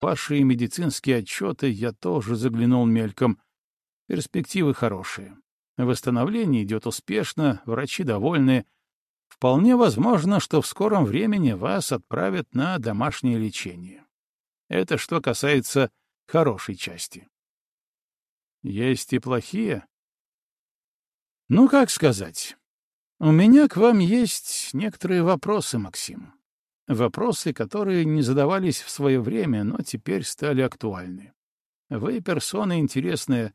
Ваши медицинские отчеты я тоже заглянул мельком. Перспективы хорошие. Восстановление идет успешно, врачи довольны. Вполне возможно, что в скором времени вас отправят на домашнее лечение. Это что касается хорошей части. Есть и плохие? Ну, как сказать. У меня к вам есть некоторые вопросы, Максим. Вопросы, которые не задавались в свое время, но теперь стали актуальны. Вы персона интересная,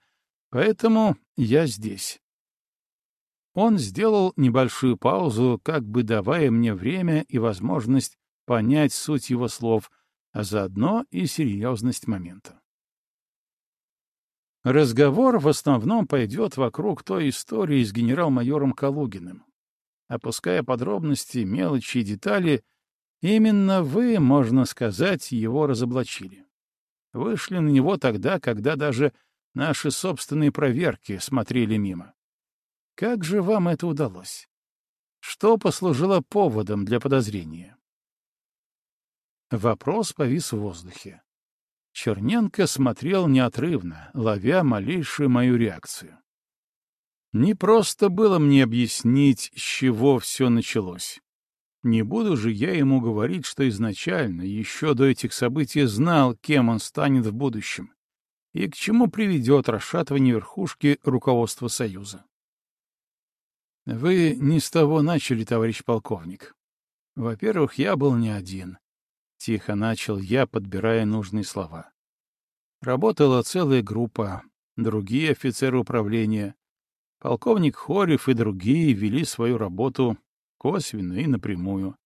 поэтому я здесь. Он сделал небольшую паузу, как бы давая мне время и возможность понять суть его слов, а заодно и серьезность момента. Разговор в основном пойдет вокруг той истории с генерал-майором Калугиным. Опуская подробности, мелочи и детали, именно вы, можно сказать, его разоблачили. Вышли на него тогда, когда даже наши собственные проверки смотрели мимо. Как же вам это удалось? Что послужило поводом для подозрения? Вопрос повис в воздухе. Черненко смотрел неотрывно, ловя малейшую мою реакцию. Не просто было мне объяснить, с чего все началось. Не буду же я ему говорить, что изначально, еще до этих событий, знал, кем он станет в будущем и к чему приведет расшатывание верхушки руководства Союза. Вы не с того начали, товарищ полковник. Во-первых, я был не один. Тихо начал я, подбирая нужные слова. Работала целая группа, другие офицеры управления. Полковник Хорев и другие вели свою работу косвенно и напрямую.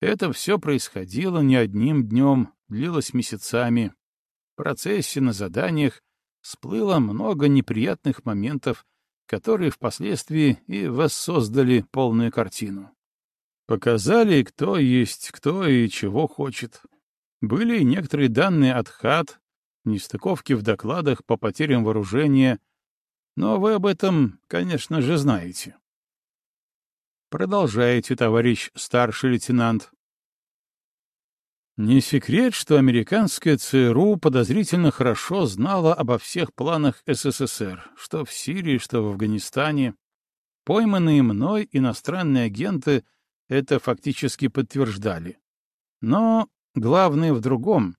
Это все происходило не одним днем, длилось месяцами. В процессе на заданиях всплыло много неприятных моментов, которые впоследствии и воссоздали полную картину. Показали, кто есть кто и чего хочет. Были некоторые данные от ХАТ, нестыковки в докладах по потерям вооружения, но вы об этом, конечно же, знаете. Продолжайте, товарищ старший лейтенант. Не секрет, что американская ЦРУ подозрительно хорошо знала обо всех планах СССР, что в Сирии, что в Афганистане. Пойманные мной иностранные агенты — это фактически подтверждали. Но главное в другом.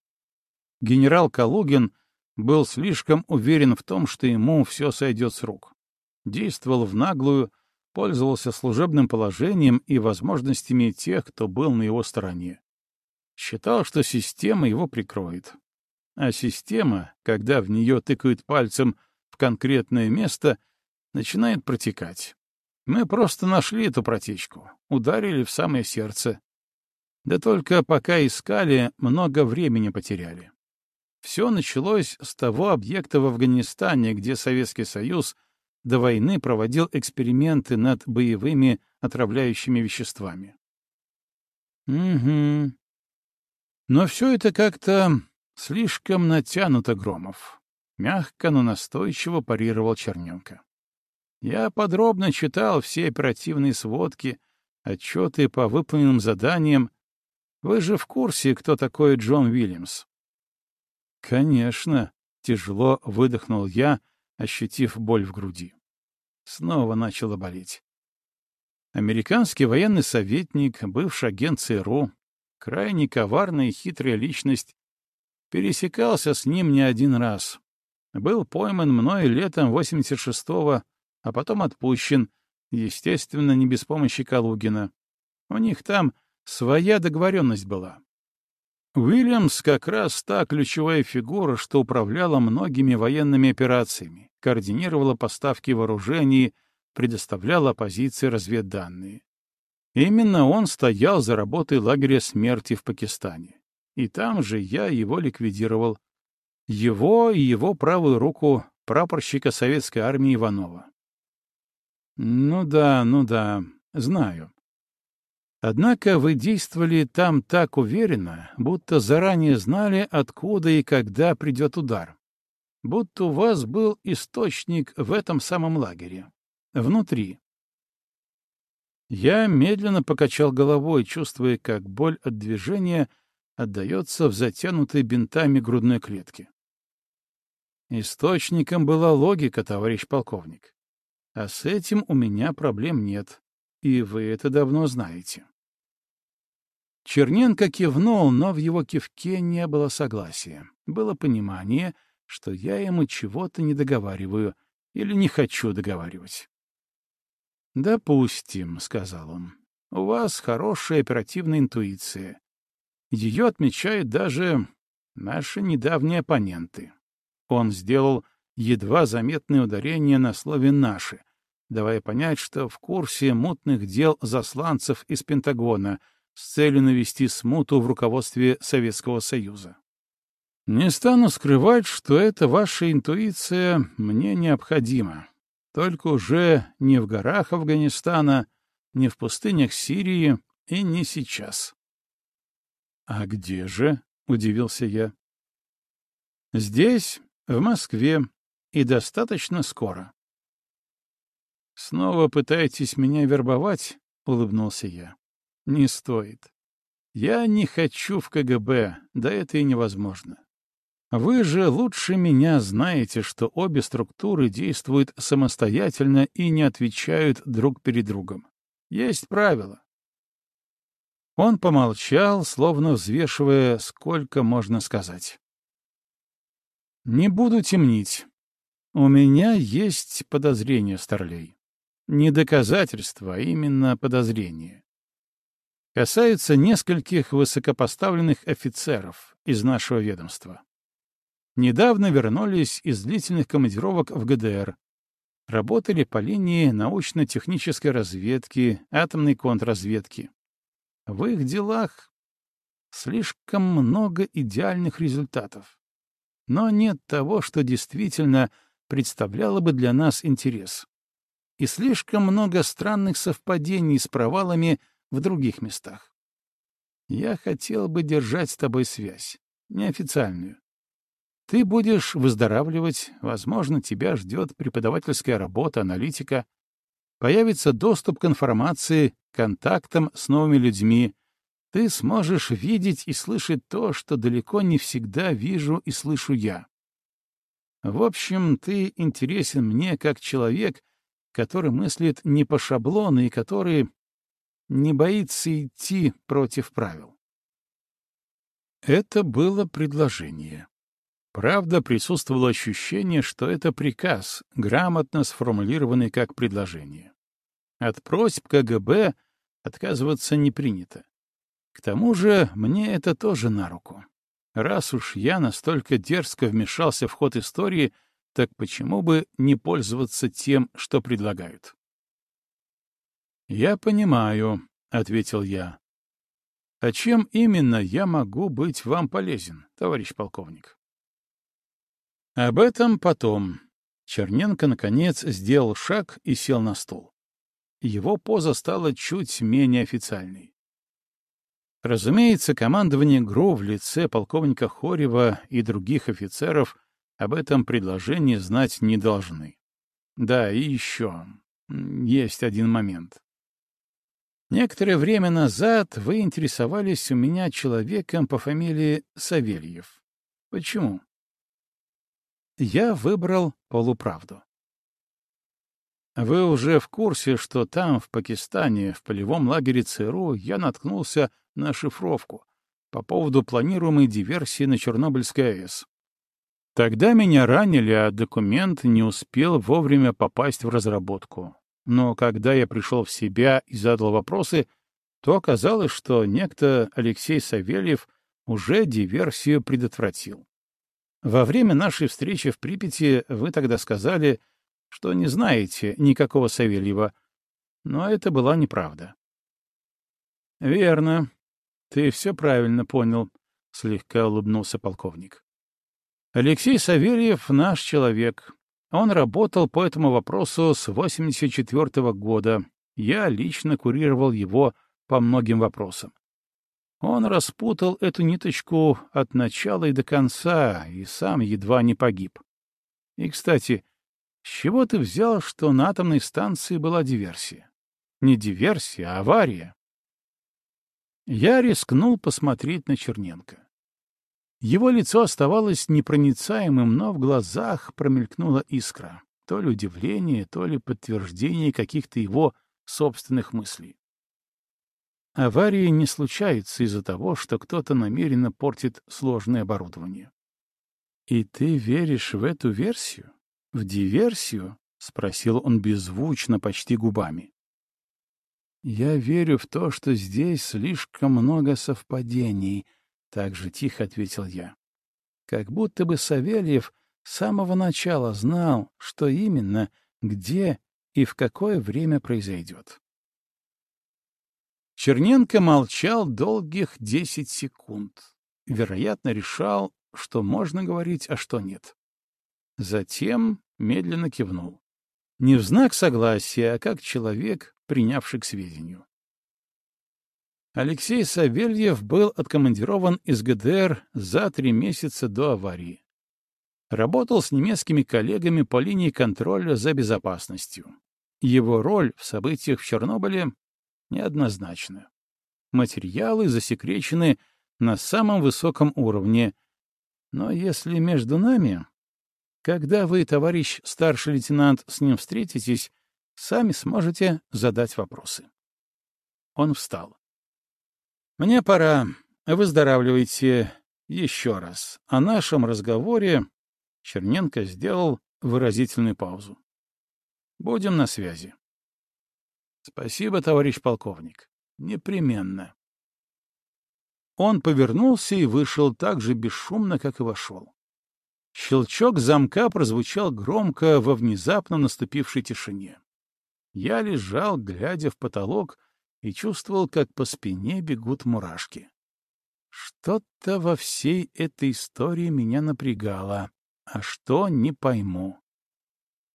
Генерал Калугин был слишком уверен в том, что ему все сойдет с рук. Действовал в наглую, пользовался служебным положением и возможностями тех, кто был на его стороне. Считал, что система его прикроет. А система, когда в нее тыкают пальцем в конкретное место, начинает протекать. Мы просто нашли эту протечку, ударили в самое сердце. Да только пока искали, много времени потеряли. Все началось с того объекта в Афганистане, где Советский Союз до войны проводил эксперименты над боевыми отравляющими веществами. Угу. Но все это как-то слишком натянуто, Громов. Мягко, но настойчиво парировал Черненко. Я подробно читал все оперативные сводки, отчеты по выполненным заданиям. Вы же в курсе, кто такой Джон Уильямс? Конечно, тяжело выдохнул я, ощутив боль в груди. Снова начало болеть. Американский военный советник, бывший агент ЦРУ, крайне коварная и хитрая личность, пересекался с ним не один раз. Был пойман мной летом 86-го а потом отпущен, естественно, не без помощи Калугина. У них там своя договоренность была. Уильямс как раз та ключевая фигура, что управляла многими военными операциями, координировала поставки вооружений, предоставляла позиции разведданные. Именно он стоял за работой лагеря смерти в Пакистане. И там же я его ликвидировал. Его и его правую руку прапорщика советской армии Иванова. Ну да, ну да, знаю. Однако вы действовали там так уверенно, будто заранее знали, откуда и когда придет удар. Будто у вас был источник в этом самом лагере. Внутри. Я медленно покачал головой, чувствуя, как боль от движения отдается в затянутой бинтами грудной клетке. Источником была логика, товарищ полковник. А с этим у меня проблем нет, и вы это давно знаете. Черненко кивнул, но в его кивке не было согласия. Было понимание, что я ему чего-то не договариваю или не хочу договаривать. «Допустим», — сказал он, — «у вас хорошая оперативная интуиция. Ее отмечают даже наши недавние оппоненты». Он сделал едва заметное ударение на слове «наши», давая понять, что в курсе мутных дел засланцев из Пентагона с целью навести смуту в руководстве Советского Союза. Не стану скрывать, что эта ваша интуиция мне необходима. Только уже не в горах Афганистана, не в пустынях Сирии и не сейчас. — А где же? — удивился я. — Здесь, в Москве, и достаточно скоро. «Снова пытаетесь меня вербовать?» — улыбнулся я. «Не стоит. Я не хочу в КГБ, да это и невозможно. Вы же лучше меня знаете, что обе структуры действуют самостоятельно и не отвечают друг перед другом. Есть правила». Он помолчал, словно взвешивая, сколько можно сказать. «Не буду темнить. У меня есть подозрение, Старлей не доказательства, а именно подозрения. Касаются нескольких высокопоставленных офицеров из нашего ведомства. Недавно вернулись из длительных командировок в ГДР. Работали по линии научно-технической разведки, атомной контрразведки. В их делах слишком много идеальных результатов. Но нет того, что действительно представляло бы для нас интерес и слишком много странных совпадений с провалами в других местах. Я хотел бы держать с тобой связь, неофициальную. Ты будешь выздоравливать, возможно, тебя ждет преподавательская работа, аналитика, появится доступ к информации, контактам с новыми людьми, ты сможешь видеть и слышать то, что далеко не всегда вижу и слышу я. В общем, ты интересен мне как человек, который мыслит не по шаблону и который не боится идти против правил. Это было предложение. Правда, присутствовало ощущение, что это приказ, грамотно сформулированный как предложение. От просьб КГБ отказываться не принято. К тому же мне это тоже на руку. Раз уж я настолько дерзко вмешался в ход истории — так почему бы не пользоваться тем, что предлагают? «Я понимаю», — ответил я. «А чем именно я могу быть вам полезен, товарищ полковник?» «Об этом потом». Черненко, наконец, сделал шаг и сел на стул. Его поза стала чуть менее официальной. Разумеется, командование ГРУ в лице полковника Хорева и других офицеров — об этом предложении знать не должны. Да, и еще есть один момент. Некоторое время назад вы интересовались у меня человеком по фамилии Савельев. Почему? Я выбрал полуправду. Вы уже в курсе, что там, в Пакистане, в полевом лагере ЦРУ, я наткнулся на шифровку по поводу планируемой диверсии на Чернобыльской АЭС. Тогда меня ранили, а документ не успел вовремя попасть в разработку. Но когда я пришел в себя и задал вопросы, то оказалось, что некто Алексей Савельев уже диверсию предотвратил. Во время нашей встречи в Припяти вы тогда сказали, что не знаете никакого Савельева, но это была неправда. — Верно. Ты все правильно понял, — слегка улыбнулся полковник. Алексей Савельев — наш человек. Он работал по этому вопросу с 84 -го года. Я лично курировал его по многим вопросам. Он распутал эту ниточку от начала и до конца, и сам едва не погиб. И, кстати, с чего ты взял, что на атомной станции была диверсия? Не диверсия, а авария. Я рискнул посмотреть на Черненко. Его лицо оставалось непроницаемым, но в глазах промелькнула искра. То ли удивление, то ли подтверждение каких-то его собственных мыслей. Аварии не случаются из-за того, что кто-то намеренно портит сложное оборудование. «И ты веришь в эту версию? В диверсию?» — спросил он беззвучно, почти губами. «Я верю в то, что здесь слишком много совпадений», — так же тихо ответил я. Как будто бы Савельев с самого начала знал, что именно, где и в какое время произойдет. Черненко молчал долгих десять секунд. Вероятно, решал, что можно говорить, а что нет. Затем медленно кивнул. Не в знак согласия, а как человек, принявший к сведению. Алексей Савельев был откомандирован из ГДР за три месяца до аварии. Работал с немецкими коллегами по линии контроля за безопасностью. Его роль в событиях в Чернобыле неоднозначна. Материалы засекречены на самом высоком уровне. Но если между нами, когда вы, товарищ старший лейтенант, с ним встретитесь, сами сможете задать вопросы. Он встал. Мне пора. Выздоравливайте еще раз. О нашем разговоре Черненко сделал выразительную паузу. Будем на связи. Спасибо, товарищ полковник. Непременно. Он повернулся и вышел так же бесшумно, как и вошел. Щелчок замка прозвучал громко во внезапно наступившей тишине. Я лежал, глядя в потолок, и чувствовал, как по спине бегут мурашки. Что-то во всей этой истории меня напрягало, а что — не пойму.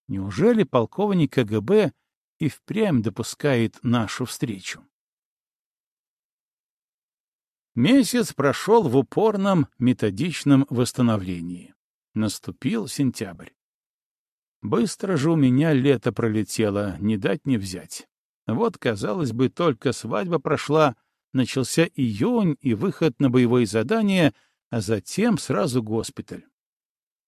Неужели полковник КГБ и впрямь допускает нашу встречу? Месяц прошел в упорном методичном восстановлении. Наступил сентябрь. Быстро же у меня лето пролетело, не дать не взять. Вот, казалось бы, только свадьба прошла, начался июнь и выход на боевое задание, а затем сразу госпиталь.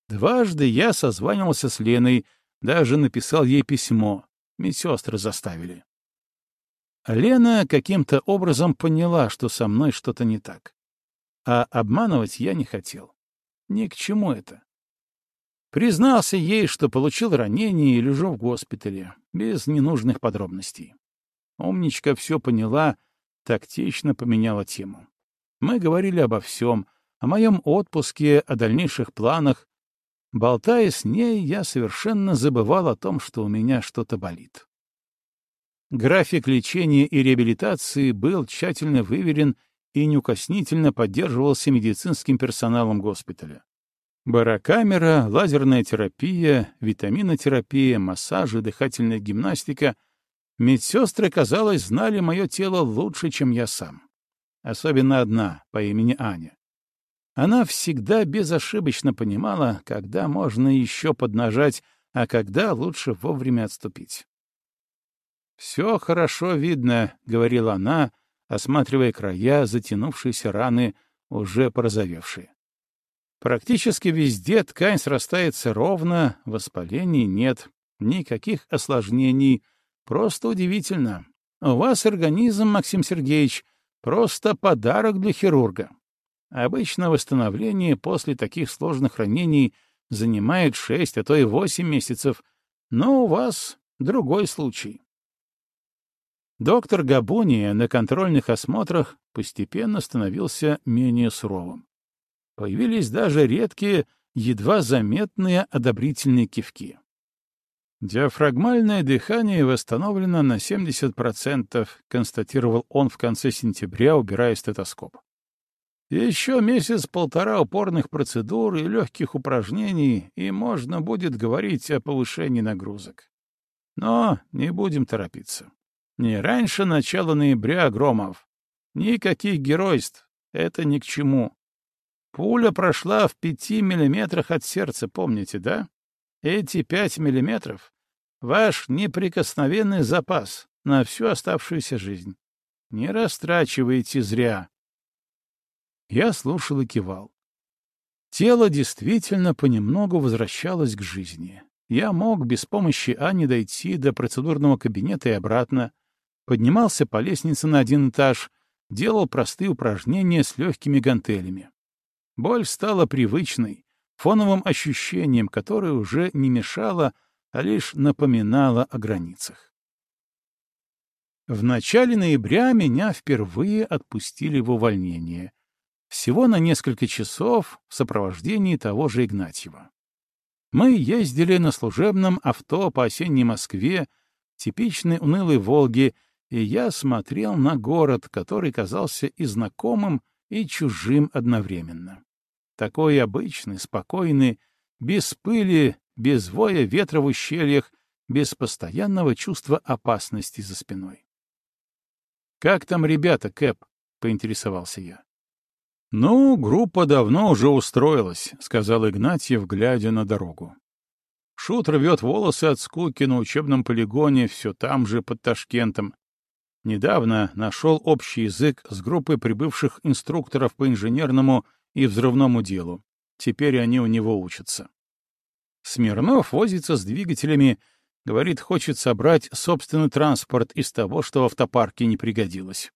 Дважды я созванивался с Леной, даже написал ей письмо. Медсестры заставили. Лена каким-то образом поняла, что со мной что-то не так. А обманывать я не хотел. Ни к чему это. Признался ей, что получил ранение и лежу в госпитале, без ненужных подробностей. Умничка все поняла, тактично поменяла тему. Мы говорили обо всем, о моем отпуске, о дальнейших планах. Болтая с ней, я совершенно забывал о том, что у меня что-то болит. График лечения и реабилитации был тщательно выверен и неукоснительно поддерживался медицинским персоналом госпиталя. Барокамера, лазерная терапия, витаминотерапия, массажи, дыхательная гимнастика Медсестры, казалось, знали мое тело лучше, чем я сам. Особенно одна, по имени Аня. Она всегда безошибочно понимала, когда можно еще поднажать, а когда лучше вовремя отступить. «Все хорошо видно», — говорила она, осматривая края затянувшейся раны, уже порозовевшие. Практически везде ткань срастается ровно, воспалений нет, никаких осложнений — Просто удивительно. У вас организм, Максим Сергеевич, просто подарок для хирурга. Обычно восстановление после таких сложных ранений занимает шесть, а то и восемь месяцев, но у вас другой случай. Доктор Габуния на контрольных осмотрах постепенно становился менее суровым. Появились даже редкие, едва заметные одобрительные кивки. Диафрагмальное дыхание восстановлено на 70%, констатировал он в конце сентября, убирая стетоскоп. Еще месяц-полтора упорных процедур и легких упражнений, и можно будет говорить о повышении нагрузок. Но не будем торопиться. Не раньше начала ноября, Громов. Никаких геройств. Это ни к чему. Пуля прошла в пяти миллиметрах от сердца, помните, да? Эти пять миллиметров — ваш неприкосновенный запас на всю оставшуюся жизнь. Не растрачивайте зря. Я слушал и кивал. Тело действительно понемногу возвращалось к жизни. Я мог без помощи Ани дойти до процедурного кабинета и обратно, поднимался по лестнице на один этаж, делал простые упражнения с легкими гантелями. Боль стала привычной, фоновым ощущением, которое уже не мешало, а лишь напоминало о границах. В начале ноября меня впервые отпустили в увольнение. Всего на несколько часов в сопровождении того же Игнатьева. Мы ездили на служебном авто по осенней Москве, типичной унылой «Волге», и я смотрел на город, который казался и знакомым, и чужим одновременно. Такой обычный, спокойный, без пыли, без воя ветра в ущельях, без постоянного чувства опасности за спиной. «Как там ребята, Кэп?» — поинтересовался я. «Ну, группа давно уже устроилась», — сказал Игнатьев, глядя на дорогу. Шут рвет волосы от скуки на учебном полигоне все там же, под Ташкентом. Недавно нашел общий язык с группой прибывших инструкторов по инженерному и взрывному делу. Теперь они у него учатся. Смирнов возится с двигателями, говорит, хочет собрать собственный транспорт из того, что в автопарке не пригодилось.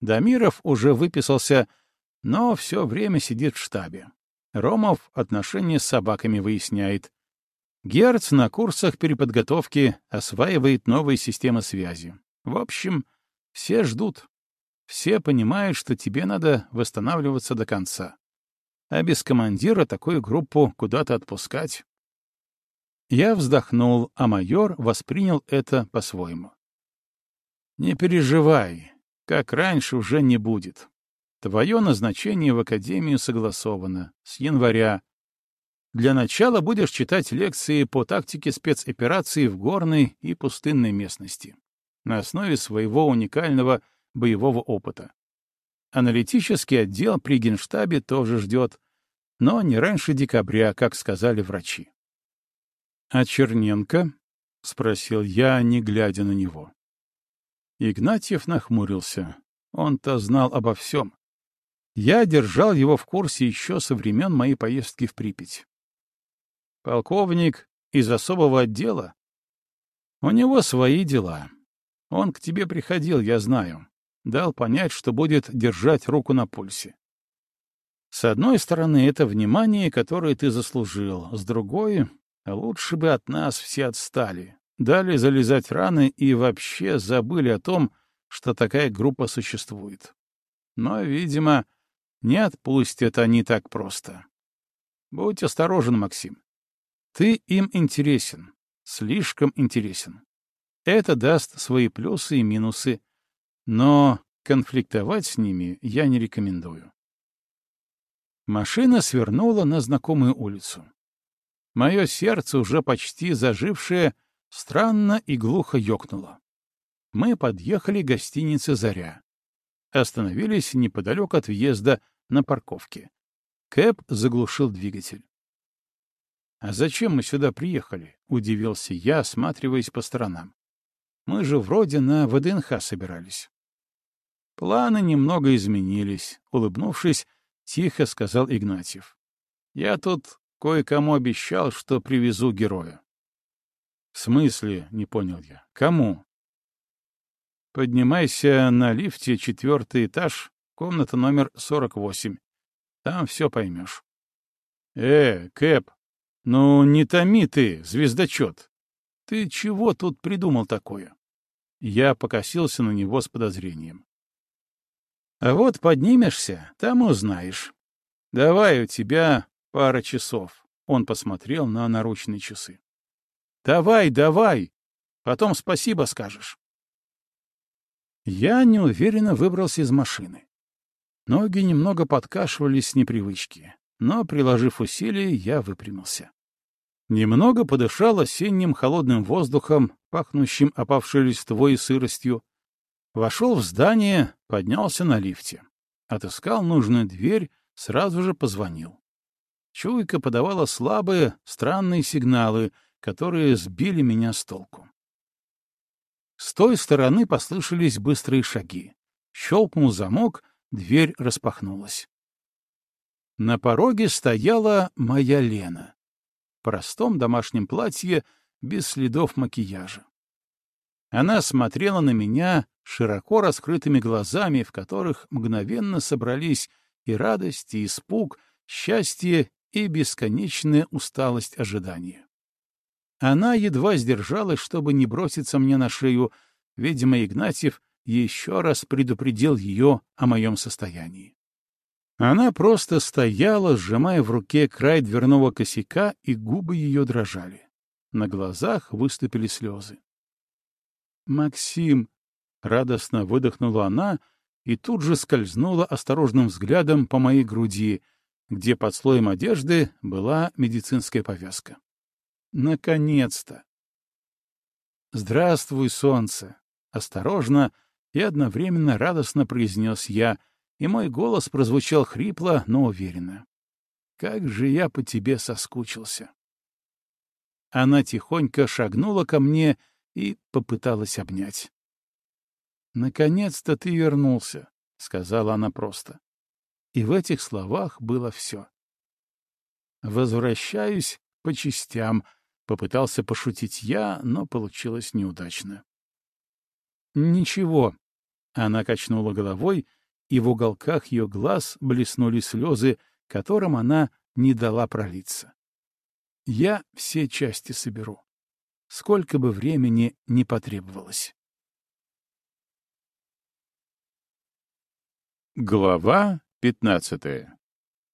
Дамиров уже выписался — но все время сидит в штабе. Ромов отношения с собаками выясняет. Герц на курсах переподготовки осваивает новые системы связи. В общем, все ждут. Все понимают, что тебе надо восстанавливаться до конца. А без командира такую группу куда-то отпускать. Я вздохнул, а майор воспринял это по-своему. «Не переживай, как раньше уже не будет. Твое назначение в академию согласовано. С января. Для начала будешь читать лекции по тактике спецопераций в горной и пустынной местности на основе своего уникального боевого опыта. Аналитический отдел при Генштабе тоже ждет, но не раньше декабря, как сказали врачи. «А Черненко?» — спросил я, не глядя на него. Игнатьев нахмурился. Он-то знал обо всем. Я держал его в курсе еще со времен моей поездки в Припять. Полковник из особого отдела? У него свои дела. Он к тебе приходил, я знаю. Дал понять, что будет держать руку на пульсе. С одной стороны, это внимание, которое ты заслужил. С другой, лучше бы от нас все отстали. Дали залезать раны и вообще забыли о том, что такая группа существует. Но, видимо, не отпустят они так просто. Будь осторожен, Максим. Ты им интересен, слишком интересен. Это даст свои плюсы и минусы, но конфликтовать с ними я не рекомендую. Машина свернула на знакомую улицу. Мое сердце, уже почти зажившее, странно и глухо ёкнуло. Мы подъехали к гостинице «Заря». Остановились неподалеку от въезда на парковке. Кэп заглушил двигатель. «А зачем мы сюда приехали?» — удивился я, осматриваясь по сторонам. «Мы же вроде на ВДНХ собирались». Планы немного изменились. Улыбнувшись, тихо сказал Игнатьев. «Я тут кое-кому обещал, что привезу героя». «В смысле?» — не понял я. «Кому?» «Поднимайся на лифте, четвертый этаж, Комната номер 48. Там все поймешь. Э, Кэп, ну не томи ты, звездочет. Ты чего тут придумал такое? Я покосился на него с подозрением. А вот поднимешься, там узнаешь. Давай у тебя пара часов. Он посмотрел на наручные часы. Давай, давай. Потом спасибо скажешь. Я неуверенно выбрался из машины. Ноги немного подкашивались с непривычки, но, приложив усилия, я выпрямился. Немного подышал осенним холодным воздухом, пахнущим опавшей листвой и сыростью. Вошел в здание, поднялся на лифте. Отыскал нужную дверь, сразу же позвонил. Чуйка подавала слабые, странные сигналы, которые сбили меня с толку. С той стороны послышались быстрые шаги. Щелкнул замок, дверь распахнулась. На пороге стояла моя Лена. В простом домашнем платье, без следов макияжа. Она смотрела на меня широко раскрытыми глазами, в которых мгновенно собрались и радость, и испуг, счастье и бесконечная усталость ожидания. Она едва сдержалась, чтобы не броситься мне на шею. Видимо, Игнатьев еще раз предупредил ее о моем состоянии. Она просто стояла, сжимая в руке край дверного косяка, и губы ее дрожали. На глазах выступили слезы. «Максим!» — радостно выдохнула она и тут же скользнула осторожным взглядом по моей груди, где под слоем одежды была медицинская повязка. «Наконец-то!» «Здравствуй, солнце!» — осторожно и одновременно радостно произнес я, и мой голос прозвучал хрипло, но уверенно. «Как же я по тебе соскучился!» Она тихонько шагнула ко мне и попыталась обнять. «Наконец-то ты вернулся», — сказала она просто. И в этих словах было все. «Возвращаюсь по частям», — попытался пошутить я, но получилось неудачно. «Ничего», — она качнула головой, и в уголках ее глаз блеснули слезы, которым она не дала пролиться. «Я все части соберу, сколько бы времени не потребовалось». Глава пятнадцатая.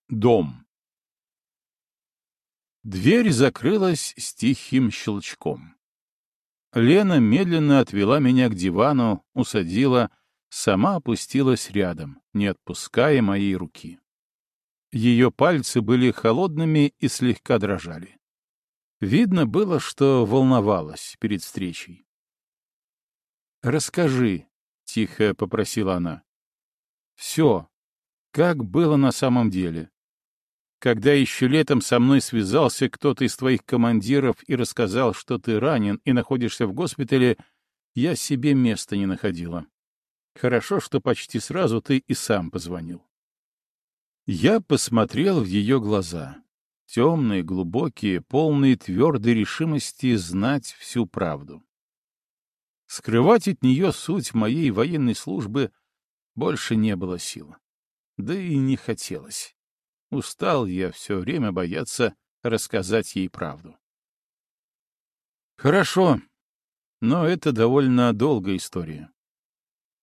Дом. Дверь закрылась с тихим щелчком. Лена медленно отвела меня к дивану, усадила, сама опустилась рядом, не отпуская моей руки. Ее пальцы были холодными и слегка дрожали. Видно было, что волновалась перед встречей. «Расскажи», — тихо попросила она. Все, как было на самом деле. Когда еще летом со мной связался кто-то из твоих командиров и рассказал, что ты ранен и находишься в госпитале, я себе места не находила. Хорошо, что почти сразу ты и сам позвонил. Я посмотрел в ее глаза. Темные, глубокие, полные твердой решимости знать всю правду. Скрывать от нее суть моей военной службы больше не было сил. Да и не хотелось. Устал я все время бояться рассказать ей правду. Хорошо, но это довольно долгая история.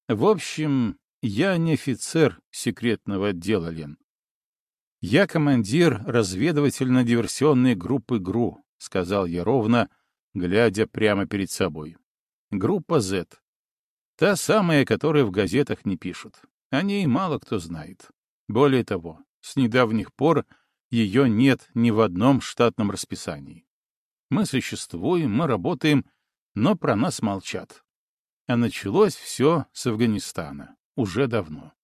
В общем, я не офицер секретного отдела Лен. Я командир разведывательно-диверсионной группы ГРУ, сказал я ровно, глядя прямо перед собой. Группа Z. Та самая, которую в газетах не пишут. О ней мало кто знает. Более того, с недавних пор ее нет ни в одном штатном расписании. Мы существуем, мы работаем, но про нас молчат. А началось все с Афганистана, уже давно.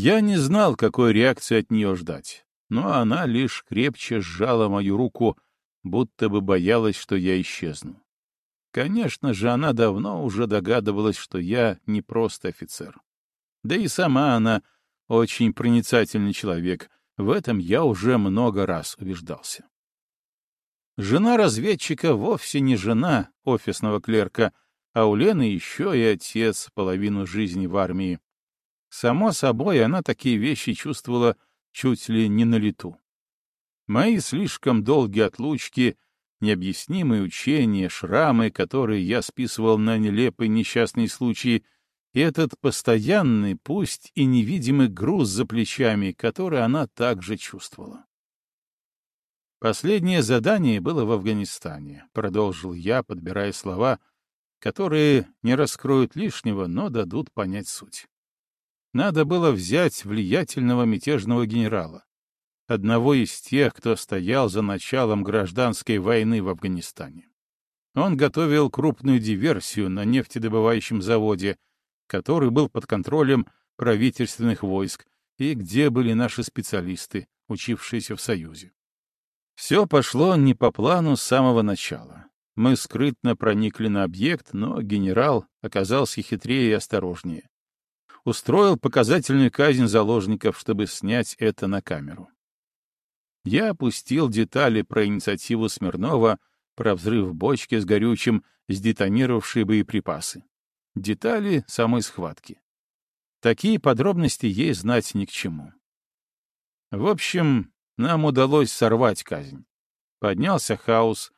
Я не знал, какой реакции от нее ждать, но она лишь крепче сжала мою руку, будто бы боялась, что я исчезну. Конечно же, она давно уже догадывалась, что я не просто офицер. Да и сама она очень проницательный человек, в этом я уже много раз убеждался. Жена разведчика вовсе не жена офисного клерка, а у Лены еще и отец половину жизни в армии. Само собой, она такие вещи чувствовала чуть ли не на лету. Мои слишком долгие отлучки — необъяснимые учения, шрамы, которые я списывал на нелепые несчастные случаи, и этот постоянный, пусть и невидимый груз за плечами, который она также чувствовала. Последнее задание было в Афганистане, продолжил я, подбирая слова, которые не раскроют лишнего, но дадут понять суть. Надо было взять влиятельного мятежного генерала, одного из тех, кто стоял за началом гражданской войны в Афганистане. Он готовил крупную диверсию на нефтедобывающем заводе, который был под контролем правительственных войск и где были наши специалисты, учившиеся в Союзе. Все пошло не по плану с самого начала. Мы скрытно проникли на объект, но генерал оказался хитрее и осторожнее. Устроил показательную казнь заложников, чтобы снять это на камеру. Я опустил детали про инициативу Смирнова, про взрыв бочки с горючим, сдетонировавшие боеприпасы. Детали самой схватки. Такие подробности ей знать ни к чему. В общем, нам удалось сорвать казнь. Поднялся хаос.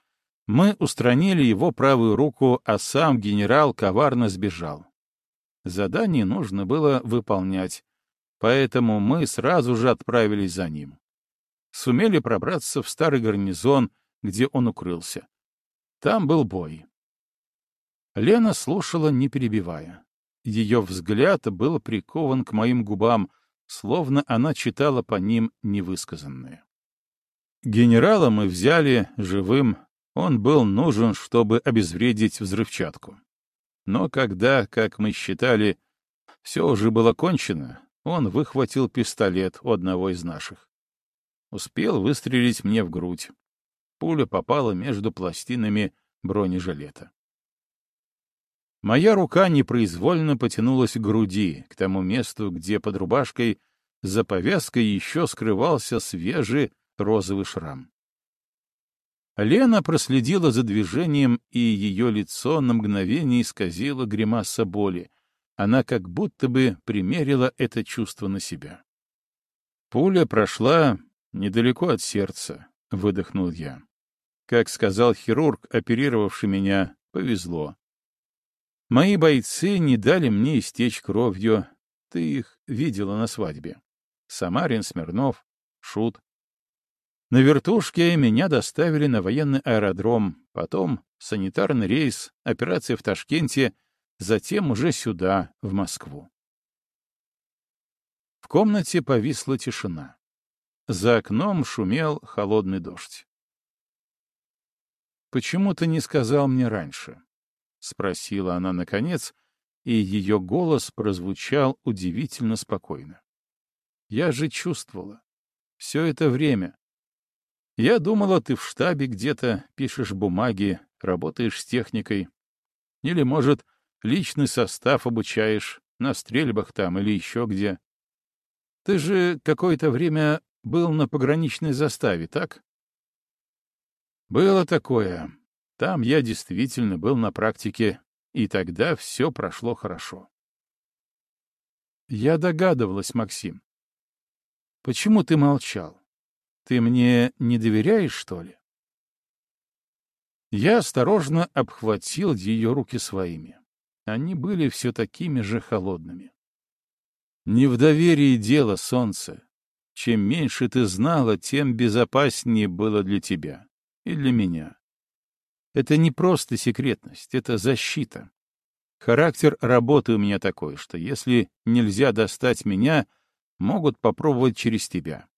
Мы устранили его правую руку, а сам генерал коварно сбежал. Задание нужно было выполнять, поэтому мы сразу же отправились за ним. Сумели пробраться в старый гарнизон, где он укрылся. Там был бой. Лена слушала, не перебивая. Ее взгляд был прикован к моим губам, словно она читала по ним невысказанное. Генерала мы взяли живым, он был нужен, чтобы обезвредить взрывчатку. Но когда, как мы считали, все уже было кончено, он выхватил пистолет у одного из наших. Успел выстрелить мне в грудь. Пуля попала между пластинами бронежилета. Моя рука непроизвольно потянулась к груди, к тому месту, где под рубашкой за повязкой еще скрывался свежий розовый шрам. Лена проследила за движением, и ее лицо на мгновение исказило гримаса боли. Она как будто бы примерила это чувство на себя. Пуля прошла недалеко от сердца, — выдохнул я. Как сказал хирург, оперировавший меня, повезло. Мои бойцы не дали мне истечь кровью. Ты их видела на свадьбе. Самарин, Смирнов, Шут. На вертушке меня доставили на военный аэродром, потом санитарный рейс, операция в Ташкенте, затем уже сюда, в Москву. В комнате повисла тишина. За окном шумел холодный дождь. «Почему ты не сказал мне раньше?» — спросила она наконец, и ее голос прозвучал удивительно спокойно. «Я же чувствовала. Все это время. Я думала, ты в штабе где-то пишешь бумаги, работаешь с техникой. Или, может, личный состав обучаешь, на стрельбах там или еще где. Ты же какое-то время был на пограничной заставе, так? Было такое. Там я действительно был на практике, и тогда все прошло хорошо. Я догадывалась, Максим. Почему ты молчал? Ты мне не доверяешь, что ли? Я осторожно обхватил ее руки своими. Они были все такими же холодными. Не в доверии дело, солнце. Чем меньше ты знала, тем безопаснее было для тебя и для меня. Это не просто секретность, это защита. Характер работы у меня такой, что если нельзя достать меня, могут попробовать через тебя.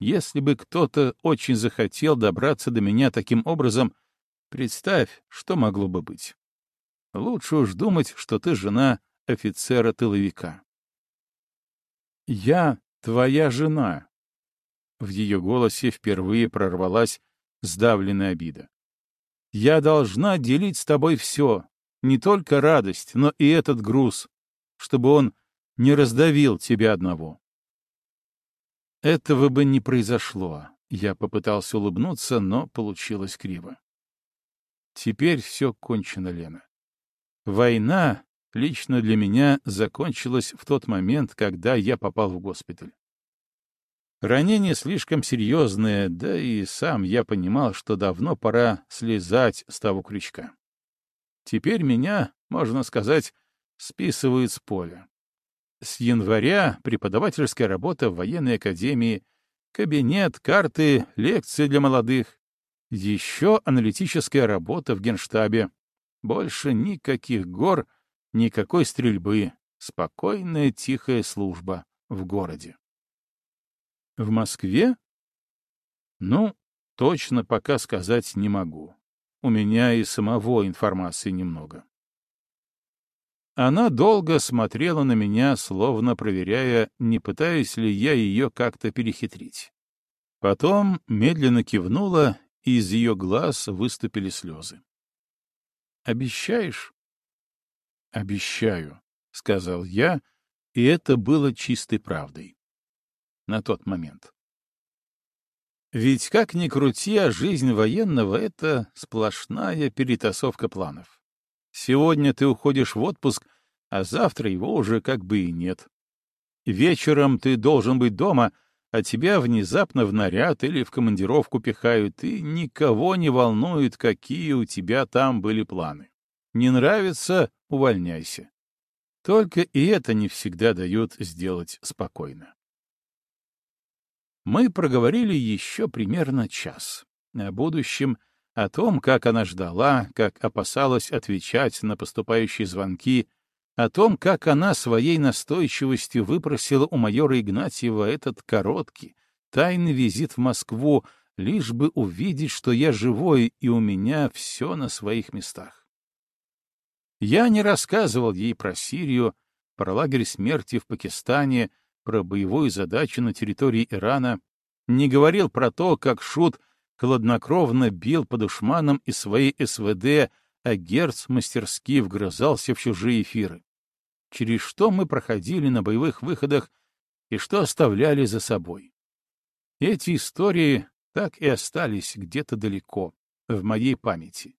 Если бы кто-то очень захотел добраться до меня таким образом, представь, что могло бы быть. Лучше уж думать, что ты жена офицера-тыловика. Я твоя жена. В ее голосе впервые прорвалась сдавленная обида. Я должна делить с тобой все, не только радость, но и этот груз, чтобы он не раздавил тебя одного. Этого бы не произошло. Я попытался улыбнуться, но получилось криво. Теперь все кончено, Лена. Война лично для меня закончилась в тот момент, когда я попал в госпиталь. Ранение слишком серьезное, да и сам я понимал, что давно пора слезать с того крючка. Теперь меня, можно сказать, списывают с поля. С января преподавательская работа в военной академии, кабинет, карты, лекции для молодых. Еще аналитическая работа в генштабе. Больше никаких гор, никакой стрельбы. Спокойная, тихая служба в городе. В Москве? Ну, точно пока сказать не могу. У меня и самого информации немного. Она долго смотрела на меня, словно проверяя, не пытаюсь ли я ее как-то перехитрить. Потом медленно кивнула, и из ее глаз выступили слезы. «Обещаешь?» «Обещаю», — сказал я, И это было чистой правдой. На тот момент. Ведь как ни крути, а жизнь военного — это сплошная перетасовка планов. Сегодня ты уходишь в отпуск, а завтра его уже как бы и нет. Вечером ты должен быть дома, а тебя внезапно в наряд или в командировку пихают, и никого не волнует, какие у тебя там были планы. Не нравится — увольняйся. Только и это не всегда дает сделать спокойно. Мы проговорили еще примерно час. О будущем, о том, как она ждала, как опасалась отвечать на поступающие звонки, о том, как она своей настойчивостью выпросила у майора Игнатьева этот короткий, тайный визит в Москву, лишь бы увидеть, что я живой и у меня все на своих местах. Я не рассказывал ей про Сирию, про лагерь смерти в Пакистане, про боевую задачу на территории Ирана, не говорил про то, как Шут хладнокровно бил по душманам из своей СВД, а Герц мастерски вгрызался в чужие эфиры. Через что мы проходили на боевых выходах и что оставляли за собой. Эти истории так и остались где-то далеко, в моей памяти.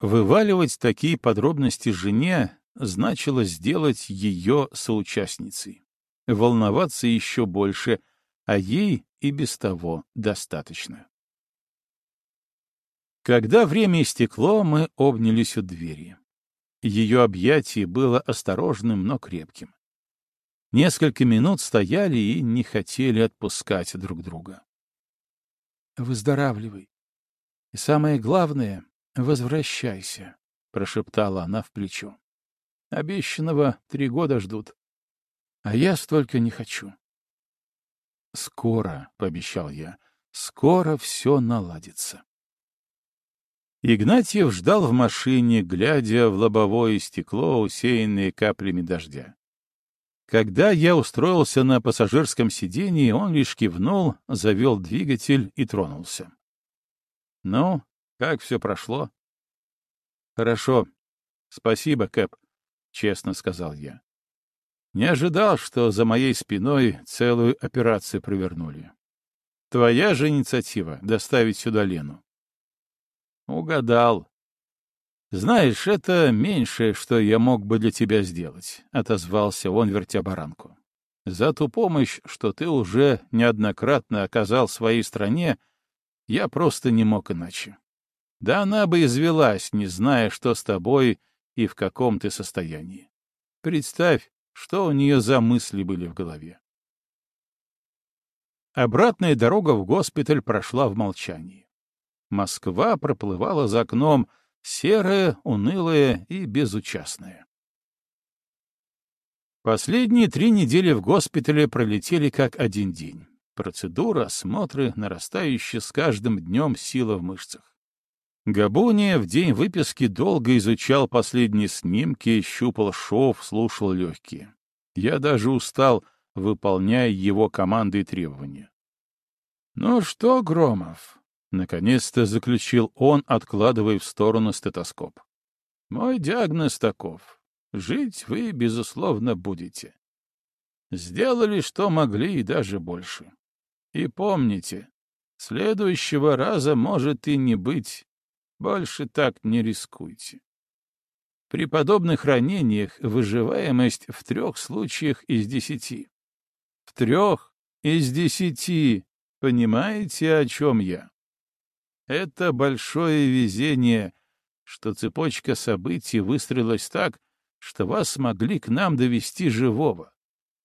Вываливать такие подробности жене значило сделать ее соучастницей, волноваться еще больше, а ей и без того достаточно. Когда время истекло, мы обнялись у двери. Ее объятие было осторожным, но крепким. Несколько минут стояли и не хотели отпускать друг друга. «Выздоравливай. И самое главное, «Возвращайся», — прошептала она в плечо. «Обещанного три года ждут. А я столько не хочу». «Скоро», — пообещал я, — «скоро все наладится». Игнатьев ждал в машине, глядя в лобовое стекло, усеянное каплями дождя. Когда я устроился на пассажирском сидении, он лишь кивнул, завел двигатель и тронулся. «Ну, как все прошло? Хорошо. Спасибо, Кэп, честно сказал я. Не ожидал, что за моей спиной целую операцию провернули. Твоя же инициатива — доставить сюда Лену. Угадал. Знаешь, это меньшее, что я мог бы для тебя сделать, — отозвался он, вертя баранку. За ту помощь, что ты уже неоднократно оказал своей стране, я просто не мог иначе. Да она бы извелась, не зная, что с тобой и в каком ты состоянии. Представь, что у нее за мысли были в голове. Обратная дорога в госпиталь прошла в молчании. Москва проплывала за окном, серая, унылая и безучастная. Последние три недели в госпитале пролетели как один день. Процедура, осмотры, нарастающая с каждым днем сила в мышцах. Габуния в день выписки долго изучал последние снимки, щупал шов, слушал легкие. Я даже устал, выполняя его команды и требования. «Ну что, Громов?» — наконец-то заключил он, откладывая в сторону стетоскоп. «Мой диагноз таков. Жить вы, безусловно, будете. Сделали, что могли, и даже больше. И помните, следующего раза может и не быть, больше так не рискуйте. При подобных ранениях выживаемость в трех случаях из десяти. В трех из десяти. Понимаете, о чем я? Это большое везение, что цепочка событий выстроилась так, что вас смогли к нам довести живого,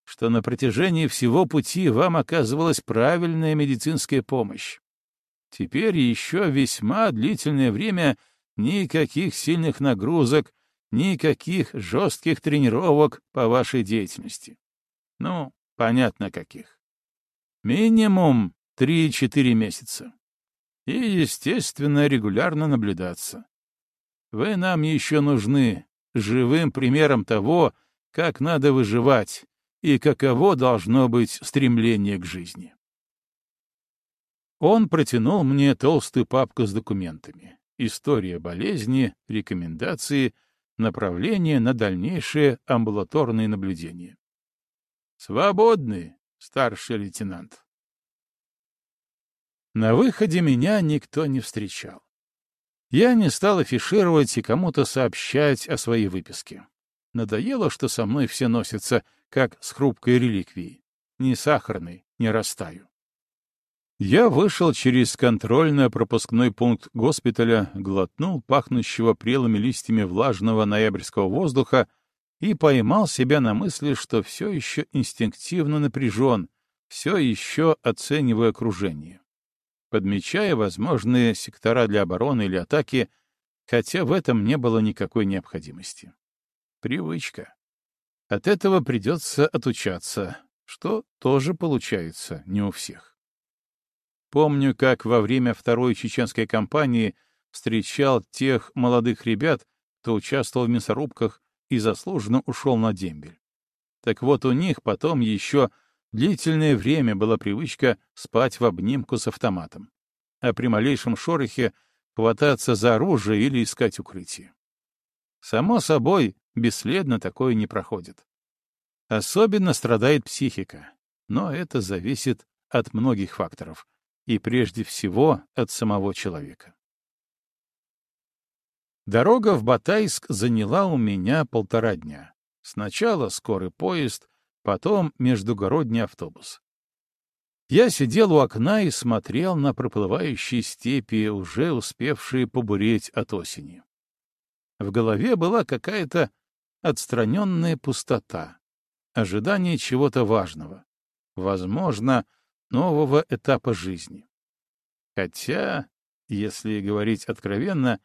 что на протяжении всего пути вам оказывалась правильная медицинская помощь. Теперь еще весьма длительное время никаких сильных нагрузок, никаких жестких тренировок по вашей деятельности. Ну, понятно каких. Минимум 3-4 месяца. И, естественно, регулярно наблюдаться. Вы нам еще нужны живым примером того, как надо выживать и каково должно быть стремление к жизни. Он протянул мне толстую папку с документами. История болезни, рекомендации, направление на дальнейшее амбулаторное наблюдение. Свободны, старший лейтенант. На выходе меня никто не встречал. Я не стал афишировать и кому-то сообщать о своей выписке. Надоело, что со мной все носятся, как с хрупкой реликвией. Ни сахарной, не растаю. Я вышел через контрольно-пропускной пункт госпиталя, глотнул пахнущего прелыми листьями влажного ноябрьского воздуха и поймал себя на мысли, что все еще инстинктивно напряжен, все еще оценивая окружение. Подмечая возможные сектора для обороны или атаки, хотя в этом не было никакой необходимости. Привычка. От этого придется отучаться, что тоже получается не у всех. Помню, как во время Второй чеченской кампании встречал тех молодых ребят, кто участвовал в мясорубках и заслуженно ушел на дембель. Так вот, у них потом еще длительное время была привычка спать в обнимку с автоматом, а при малейшем шорохе хвататься за оружие или искать укрытие. Само собой, бесследно такое не проходит. Особенно страдает психика, но это зависит от многих факторов, и прежде всего от самого человека. Дорога в Батайск заняла у меня полтора дня. Сначала скорый поезд, потом междугородний автобус. Я сидел у окна и смотрел на проплывающие степи, уже успевшие побуреть от осени. В голове была какая-то отстраненная пустота, ожидание чего-то важного, возможно, нового этапа жизни. Хотя, если говорить откровенно,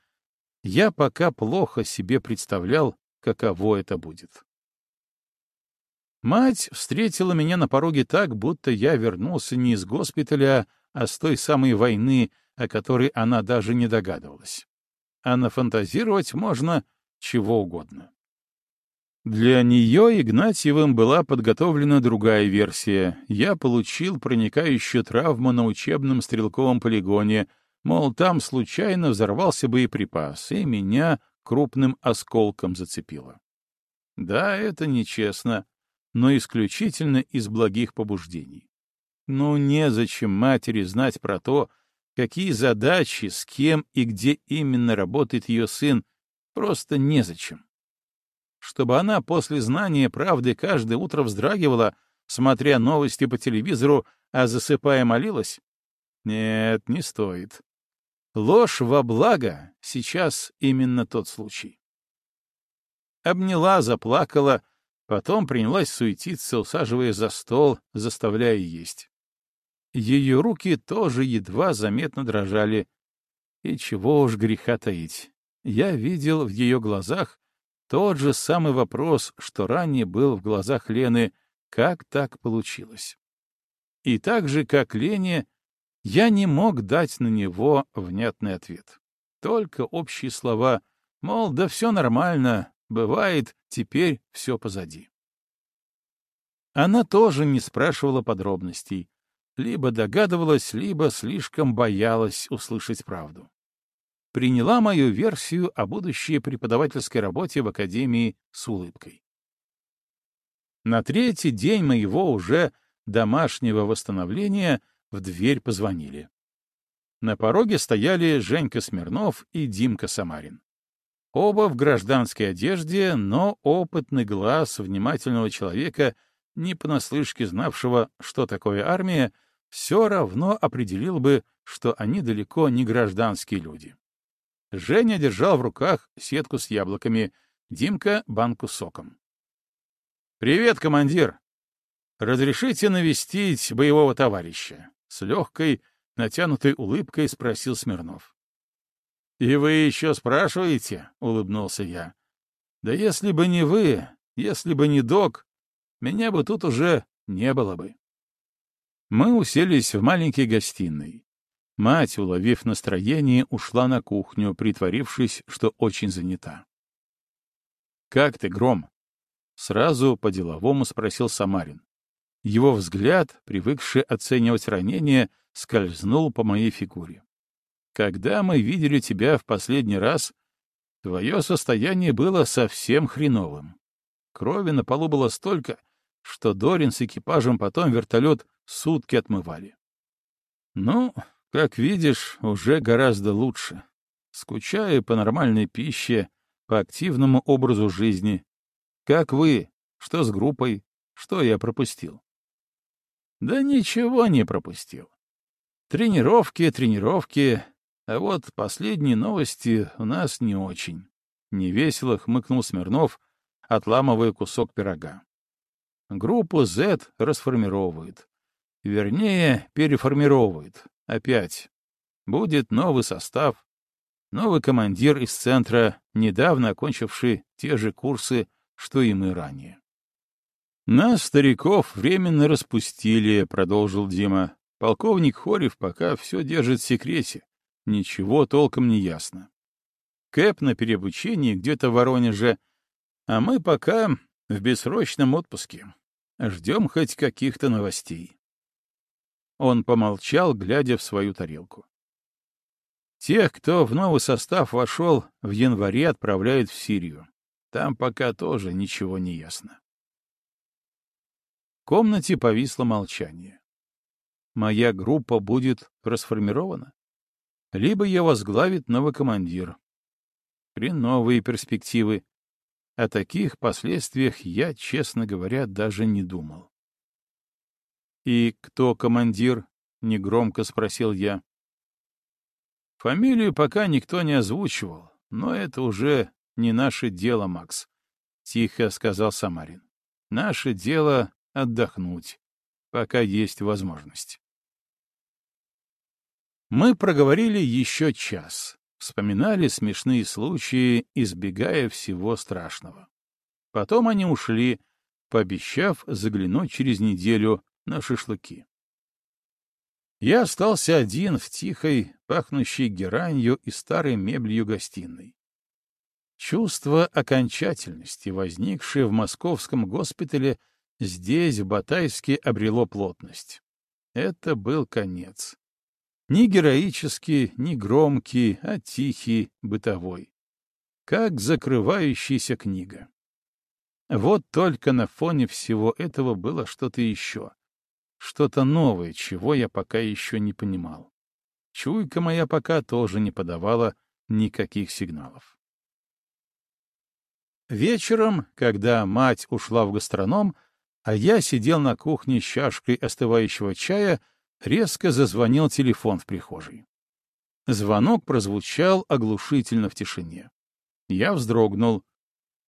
я пока плохо себе представлял, каково это будет. Мать встретила меня на пороге так, будто я вернулся не из госпиталя, а с той самой войны, о которой она даже не догадывалась. А нафантазировать можно чего угодно. Для нее Игнатьевым была подготовлена другая версия. Я получил проникающую травму на учебном стрелковом полигоне, мол, там случайно взорвался боеприпас, и меня крупным осколком зацепило. Да, это нечестно, но исключительно из благих побуждений. Ну, незачем матери знать про то, какие задачи, с кем и где именно работает ее сын, просто незачем чтобы она после знания правды каждое утро вздрагивала, смотря новости по телевизору, а засыпая молилась? Нет, не стоит. Ложь во благо — сейчас именно тот случай. Обняла, заплакала, потом принялась суетиться, усаживая за стол, заставляя есть. Ее руки тоже едва заметно дрожали. И чего уж греха таить. Я видел в ее глазах тот же самый вопрос, что ранее был в глазах Лены, как так получилось. И так же, как Лене, я не мог дать на него внятный ответ. Только общие слова, мол, да все нормально, бывает, теперь все позади. Она тоже не спрашивала подробностей, либо догадывалась, либо слишком боялась услышать правду приняла мою версию о будущей преподавательской работе в академии с улыбкой. На третий день моего уже домашнего восстановления в дверь позвонили. На пороге стояли Женька Смирнов и Димка Самарин. Оба в гражданской одежде, но опытный глаз внимательного человека, не понаслышке знавшего, что такое армия, все равно определил бы, что они далеко не гражданские люди. Женя держал в руках сетку с яблоками, Димка — банку с соком. «Привет, командир! Разрешите навестить боевого товарища?» С легкой, натянутой улыбкой спросил Смирнов. «И вы еще спрашиваете?» — улыбнулся я. «Да если бы не вы, если бы не док, меня бы тут уже не было бы». Мы уселись в маленькой гостиной. Мать, уловив настроение, ушла на кухню, притворившись, что очень занята. «Как ты, Гром?» — сразу по-деловому спросил Самарин. Его взгляд, привыкший оценивать ранение, скользнул по моей фигуре. «Когда мы видели тебя в последний раз, твое состояние было совсем хреновым. Крови на полу было столько, что Дорин с экипажем потом вертолет сутки отмывали. Ну, как видишь, уже гораздо лучше. Скучаю по нормальной пище, по активному образу жизни. Как вы? Что с группой? Что я пропустил? Да ничего не пропустил. Тренировки, тренировки, а вот последние новости у нас не очень. Невесело хмыкнул Смирнов, отламывая кусок пирога. Группу Z расформировывают. Вернее, переформировывают. Опять. Будет новый состав, новый командир из центра, недавно окончивший те же курсы, что и мы ранее. «Нас, стариков, временно распустили», — продолжил Дима. «Полковник Хорев пока все держит в секрете. Ничего толком не ясно. Кэп на переобучении где-то в Воронеже, а мы пока в бессрочном отпуске. Ждем хоть каких-то новостей». Он помолчал, глядя в свою тарелку. Тех, кто в новый состав вошел, в январе отправляют в Сирию. Там пока тоже ничего не ясно. В комнате повисло молчание. Моя группа будет расформирована? Либо ее возглавит новый командир. При новые перспективы. О таких последствиях я, честно говоря, даже не думал. «И кто командир?» — негромко спросил я. Фамилию пока никто не озвучивал, но это уже не наше дело, Макс, — тихо сказал Самарин. Наше дело — отдохнуть, пока есть возможность. Мы проговорили еще час, вспоминали смешные случаи, избегая всего страшного. Потом они ушли, пообещав заглянуть через неделю на шашлыки. Я остался один в тихой, пахнущей геранью и старой мебелью гостиной. Чувство окончательности, возникшее в московском госпитале, здесь, в Батайске, обрело плотность. Это был конец. Не героический, не громкий, а тихий, бытовой. Как закрывающаяся книга. Вот только на фоне всего этого было что-то еще. Что-то новое, чего я пока еще не понимал. Чуйка моя пока тоже не подавала никаких сигналов. Вечером, когда мать ушла в гастроном, а я сидел на кухне с чашкой остывающего чая, резко зазвонил телефон в прихожей. Звонок прозвучал оглушительно в тишине. Я вздрогнул.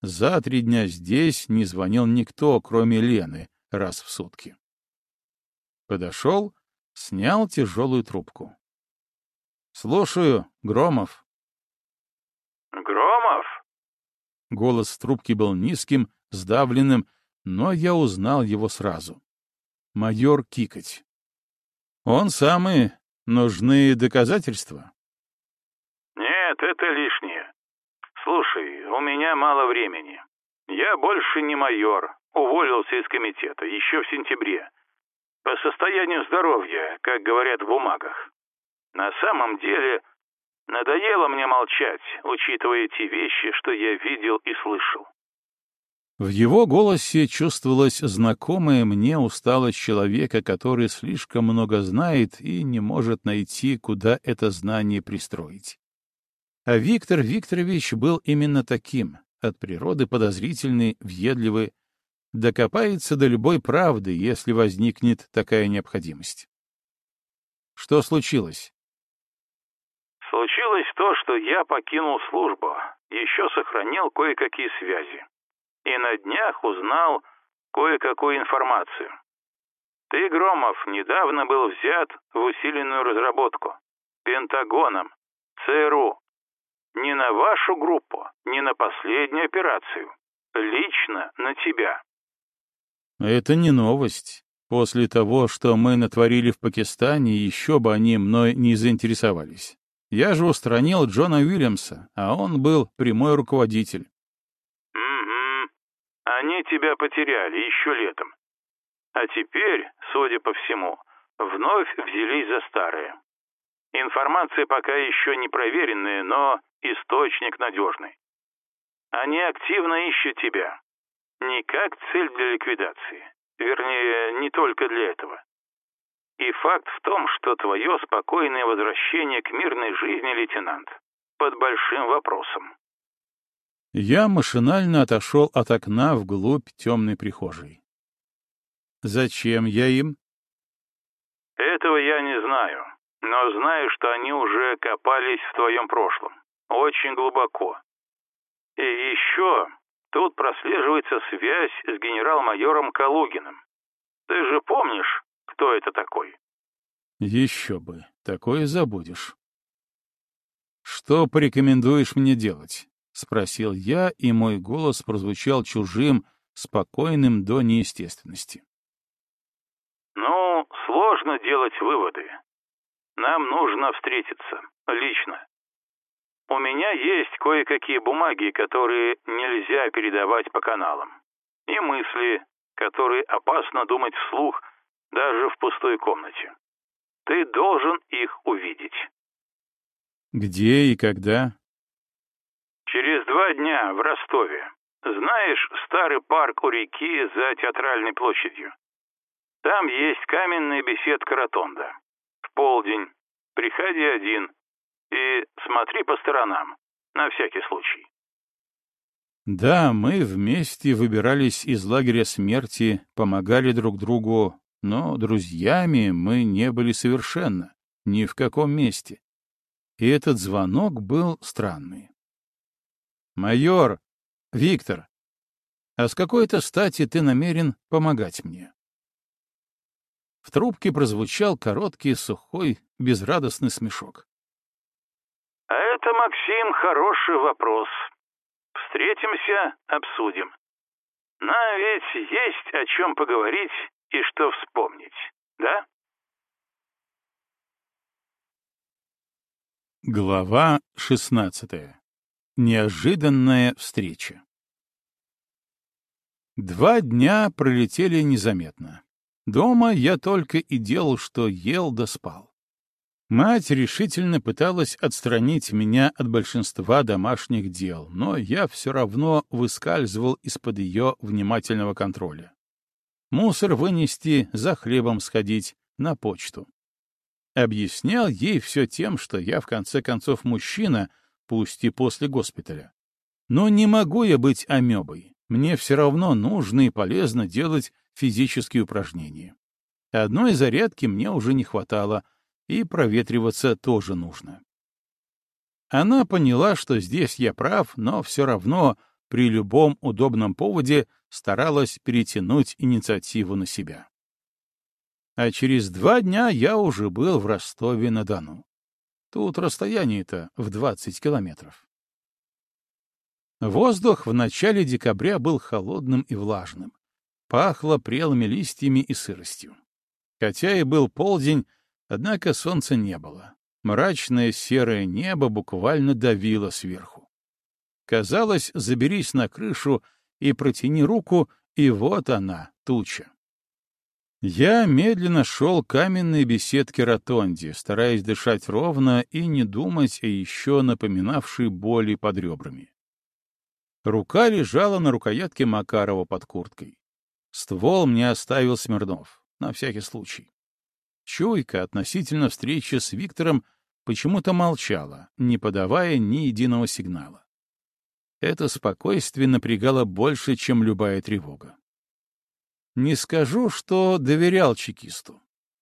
За три дня здесь не звонил никто, кроме Лены, раз в сутки. Подошел, снял тяжелую трубку. «Слушаю, Громов». «Громов?» Голос в трубке был низким, сдавленным, но я узнал его сразу. Майор Кикоть. «Он самый. Нужны доказательства?» «Нет, это лишнее. Слушай, у меня мало времени. Я больше не майор. Уволился из комитета еще в сентябре. По состоянию здоровья, как говорят в бумагах. На самом деле, надоело мне молчать, учитывая те вещи, что я видел и слышал. В его голосе чувствовалась знакомая мне усталость человека, который слишком много знает и не может найти, куда это знание пристроить. А Виктор Викторович был именно таким, от природы подозрительный, въедливый, докопается до любой правды, если возникнет такая необходимость. Что случилось? Случилось то, что я покинул службу, еще сохранил кое-какие связи. И на днях узнал кое-какую информацию. Ты, Громов, недавно был взят в усиленную разработку. Пентагоном, ЦРУ. Не на вашу группу, не на последнюю операцию. Лично на тебя. Это не новость. После того, что мы натворили в Пакистане, еще бы они мной не заинтересовались. Я же устранил Джона Уильямса, а он был прямой руководитель. Они тебя потеряли еще летом. А теперь, судя по всему, вновь взялись за старое. Информация пока еще не проверенная, но источник надежный. Они активно ищут тебя. Не как цель для ликвидации. Вернее, не только для этого. И факт в том, что твое спокойное возвращение к мирной жизни, лейтенант, под большим вопросом. Я машинально отошел от окна вглубь темной прихожей. Зачем я им? Этого я не знаю, но знаю, что они уже копались в твоем прошлом. Очень глубоко. И еще тут прослеживается связь с генерал-майором Калугиным. Ты же помнишь, кто это такой? Еще бы, такое забудешь. Что порекомендуешь мне делать? — спросил я, и мой голос прозвучал чужим, спокойным до неестественности. «Ну, сложно делать выводы. Нам нужно встретиться, лично. У меня есть кое-какие бумаги, которые нельзя передавать по каналам. И мысли, которые опасно думать вслух даже в пустой комнате. Ты должен их увидеть». «Где и когда?» Через два дня в Ростове. Знаешь старый парк у реки за театральной площадью? Там есть каменная беседка Ротонда. В полдень. Приходи один. И смотри по сторонам. На всякий случай. Да, мы вместе выбирались из лагеря смерти, помогали друг другу, но друзьями мы не были совершенно, ни в каком месте. И этот звонок был странный. «Майор! Виктор! А с какой-то стати ты намерен помогать мне?» В трубке прозвучал короткий, сухой, безрадостный смешок. «А это, Максим, хороший вопрос. Встретимся, обсудим. Нам ведь есть о чем поговорить и что вспомнить, да?» Глава шестнадцатая Неожиданная встреча. Два дня пролетели незаметно. Дома я только и делал, что ел да спал. Мать решительно пыталась отстранить меня от большинства домашних дел, но я все равно выскальзывал из-под ее внимательного контроля. Мусор вынести, за хлебом сходить, на почту. Объяснял ей все тем, что я, в конце концов, мужчина — пусть и после госпиталя. Но не могу я быть амебой. Мне все равно нужно и полезно делать физические упражнения. Одной зарядки мне уже не хватало, и проветриваться тоже нужно. Она поняла, что здесь я прав, но все равно при любом удобном поводе старалась перетянуть инициативу на себя. А через два дня я уже был в Ростове-на-Дону. Тут расстояние-то в 20 километров. Воздух в начале декабря был холодным и влажным. Пахло прелыми листьями и сыростью. Хотя и был полдень, однако солнца не было. Мрачное серое небо буквально давило сверху. Казалось, заберись на крышу и протяни руку, и вот она, туча. Я медленно шел к каменной беседке ротонде, стараясь дышать ровно и не думать о еще напоминавшей боли под ребрами. Рука лежала на рукоятке Макарова под курткой. Ствол мне оставил Смирнов, на всякий случай. Чуйка относительно встречи с Виктором почему-то молчала, не подавая ни единого сигнала. Это спокойствие напрягало больше, чем любая тревога. Не скажу, что доверял чекисту.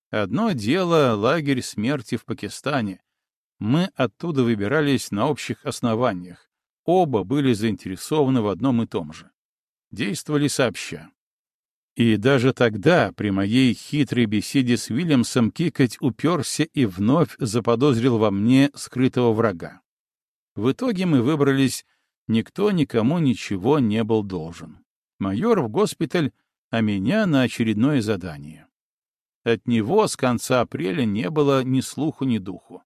Одно дело — лагерь смерти в Пакистане. Мы оттуда выбирались на общих основаниях. Оба были заинтересованы в одном и том же. Действовали сообща. И даже тогда, при моей хитрой беседе с Уильямсом, Кикать уперся и вновь заподозрил во мне скрытого врага. В итоге мы выбрались, никто никому ничего не был должен. Майор в госпиталь, а меня на очередное задание. От него с конца апреля не было ни слуху, ни духу.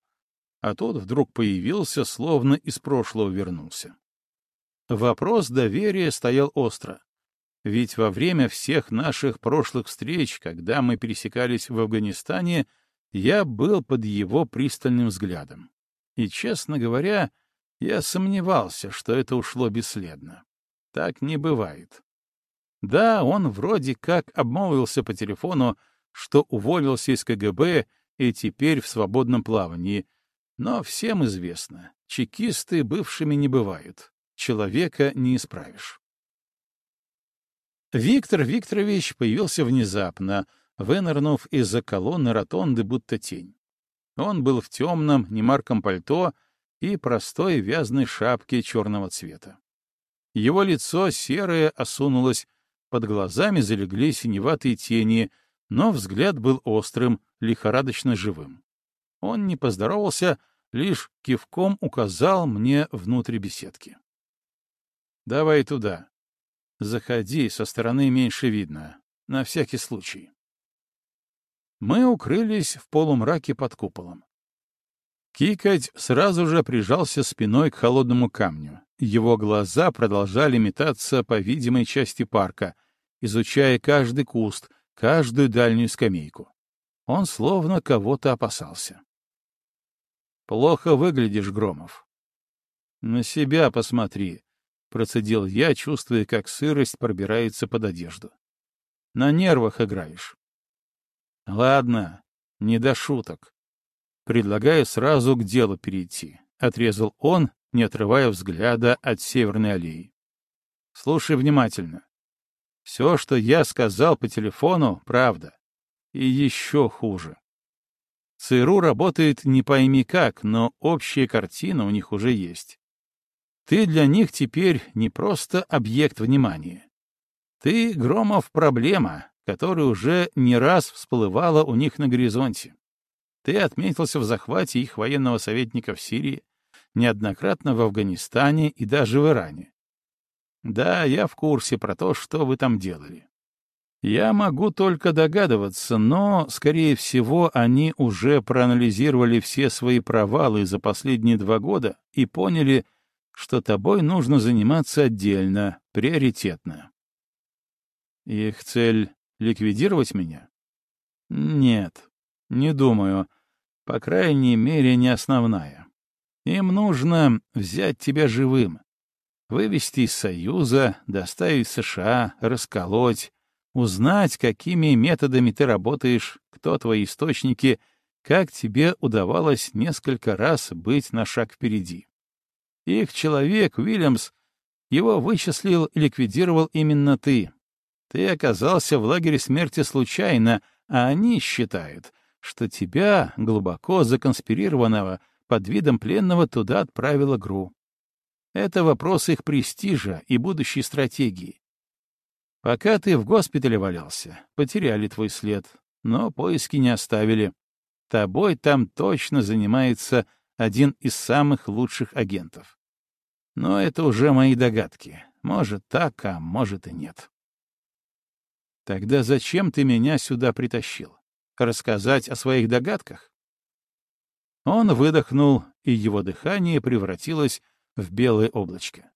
А тот вдруг появился, словно из прошлого вернулся. Вопрос доверия стоял остро. Ведь во время всех наших прошлых встреч, когда мы пересекались в Афганистане, я был под его пристальным взглядом. И, честно говоря, я сомневался, что это ушло бесследно. Так не бывает. Да, он вроде как обмолвился по телефону, что уволился из КГБ и теперь в свободном плавании. Но всем известно, чекисты бывшими не бывают. Человека не исправишь. Виктор Викторович появился внезапно, вынырнув из-за колонны ротонды будто тень. Он был в темном, немарком пальто и простой вязаной шапке черного цвета. Его лицо серое осунулось, под глазами залегли синеватые тени, но взгляд был острым, лихорадочно живым. Он не поздоровался, лишь кивком указал мне внутрь беседки. «Давай туда. Заходи, со стороны меньше видно. На всякий случай». Мы укрылись в полумраке под куполом. Кикать сразу же прижался спиной к холодному камню. Его глаза продолжали метаться по видимой части парка, изучая каждый куст, каждую дальнюю скамейку. Он словно кого-то опасался. «Плохо выглядишь, Громов». «На себя посмотри», — процедил я, чувствуя, как сырость пробирается под одежду. «На нервах играешь». «Ладно, не до шуток. Предлагаю сразу к делу перейти», — отрезал он, не отрывая взгляда от Северной аллеи. «Слушай внимательно. Все, что я сказал по телефону, правда. И еще хуже. ЦРУ работает не пойми как, но общая картина у них уже есть. Ты для них теперь не просто объект внимания. Ты, Громов, проблема, которая уже не раз всплывала у них на горизонте. Ты отметился в захвате их военного советника в Сирии, неоднократно в Афганистане и даже в Иране. Да, я в курсе про то, что вы там делали. Я могу только догадываться, но, скорее всего, они уже проанализировали все свои провалы за последние два года и поняли, что тобой нужно заниматься отдельно, приоритетно. Их цель — ликвидировать меня? Нет, не думаю. По крайней мере, не основная. Им нужно взять тебя живым, вывести из Союза, доставить в США, расколоть, узнать, какими методами ты работаешь, кто твои источники, как тебе удавалось несколько раз быть на шаг впереди. Их человек, Уильямс, его вычислил и ликвидировал именно ты. Ты оказался в лагере смерти случайно, а они считают, что тебя, глубоко законспирированного, под видом пленного туда отправила ГРУ. Это вопрос их престижа и будущей стратегии. Пока ты в госпитале валялся, потеряли твой след, но поиски не оставили. Тобой там точно занимается один из самых лучших агентов. Но это уже мои догадки. Может так, а может и нет. Тогда зачем ты меня сюда притащил? Рассказать о своих догадках? Он выдохнул, и его дыхание превратилось в белое облачко.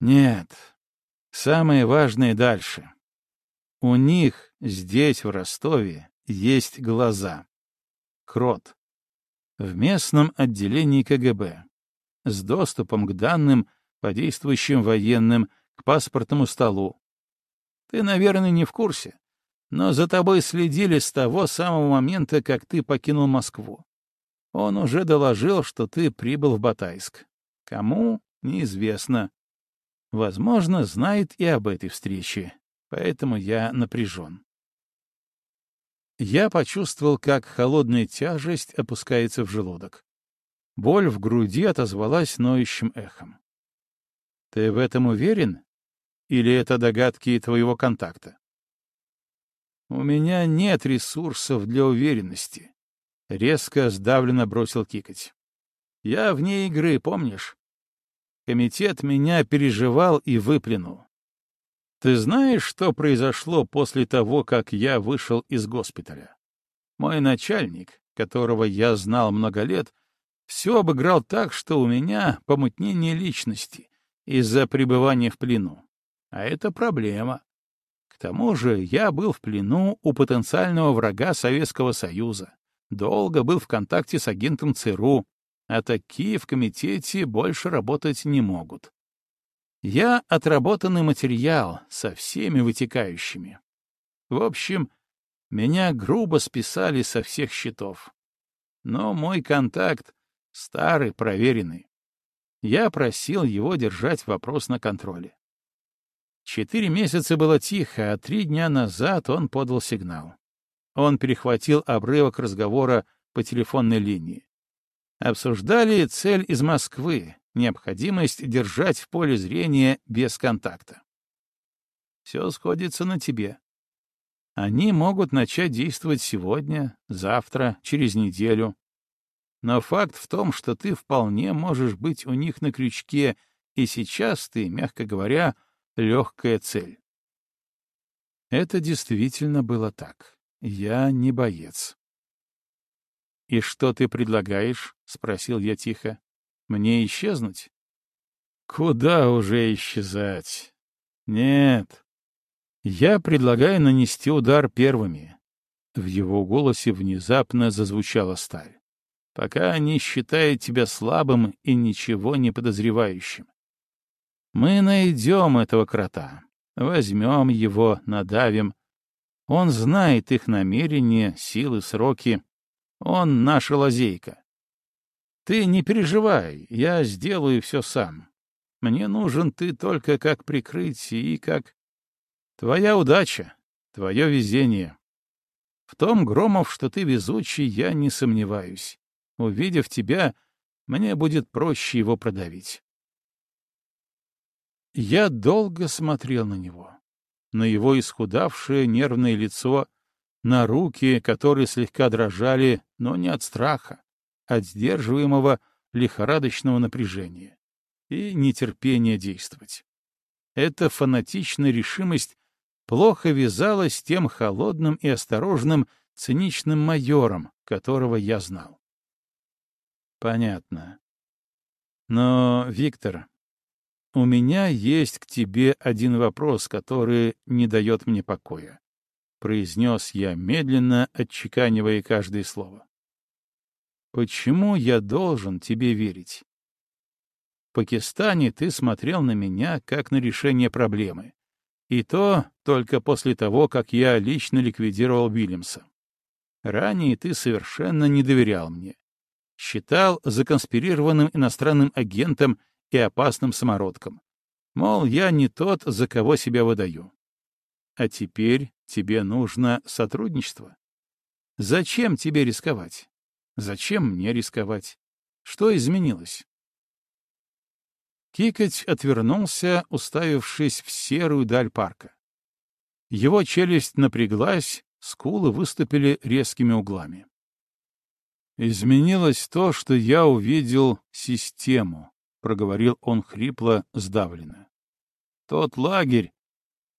Нет, Самое важное дальше. У них здесь, в Ростове, есть глаза. Крот. В местном отделении КГБ. С доступом к данным по действующим военным, к паспортному столу. Ты, наверное, не в курсе, но за тобой следили с того самого момента, как ты покинул Москву. Он уже доложил, что ты прибыл в Батайск. Кому — неизвестно. Возможно, знает и об этой встрече, поэтому я напряжен. Я почувствовал, как холодная тяжесть опускается в желудок. Боль в груди отозвалась ноющим эхом. «Ты в этом уверен? Или это догадки твоего контакта?» «У меня нет ресурсов для уверенности», — резко сдавленно бросил Кикать. «Я вне игры, помнишь? Комитет меня переживал и выплюнул. Ты знаешь, что произошло после того, как я вышел из госпиталя? Мой начальник, которого я знал много лет, все обыграл так, что у меня помутнение личности из-за пребывания в плену. А это проблема. К тому же я был в плену у потенциального врага Советского Союза, долго был в контакте с агентом ЦРУ, а такие в комитете больше работать не могут. Я отработанный материал со всеми вытекающими. В общем, меня грубо списали со всех счетов. Но мой контакт старый, проверенный. Я просил его держать вопрос на контроле. Четыре месяца было тихо, а три дня назад он подал сигнал. Он перехватил обрывок разговора по телефонной линии. Обсуждали цель из Москвы, необходимость держать в поле зрения без контакта. Все сходится на тебе. Они могут начать действовать сегодня, завтра, через неделю. Но факт в том, что ты вполне можешь быть у них на крючке, и сейчас ты, мягко говоря, легкая цель. Это действительно было так. Я не боец. «И что ты предлагаешь?» — спросил я тихо. «Мне исчезнуть?» «Куда уже исчезать?» «Нет, я предлагаю нанести удар первыми. В его голосе внезапно зазвучала сталь. Пока они считают тебя слабым и ничего не подозревающим. Мы найдем этого крота, возьмем его, надавим. Он знает их намерения, силы, сроки. Он наша лазейка. Ты не переживай, я сделаю все сам. Мне нужен ты только как прикрытие и как Твоя удача, твое везение. В том, Громов, что ты везучий, я не сомневаюсь. Увидев тебя, мне будет проще его продавить. Я долго смотрел на него, на его исхудавшее нервное лицо, на руки, которые слегка дрожали, но не от страха, от сдерживаемого лихорадочного напряжения и нетерпения действовать. Эта фанатичная решимость плохо вязалось с тем холодным и осторожным циничным майором, которого я знал. Понятно. Но, Виктор, у меня есть к тебе один вопрос, который не дает мне покоя, — произнес я, медленно отчеканивая каждое слово. Почему я должен тебе верить? В Пакистане ты смотрел на меня как на решение проблемы. И то только после того, как я лично ликвидировал Уильямса. Ранее ты совершенно не доверял мне. Считал законспирированным иностранным агентом и опасным самородком. Мол, я не тот, за кого себя выдаю. А теперь тебе нужно сотрудничество. Зачем тебе рисковать? Зачем мне рисковать? Что изменилось? Кикоть отвернулся, уставившись в серую даль парка. Его челюсть напряглась, скулы выступили резкими углами. «Изменилось то, что я увидел систему», — проговорил он хрипло, сдавленно. «Тот лагерь,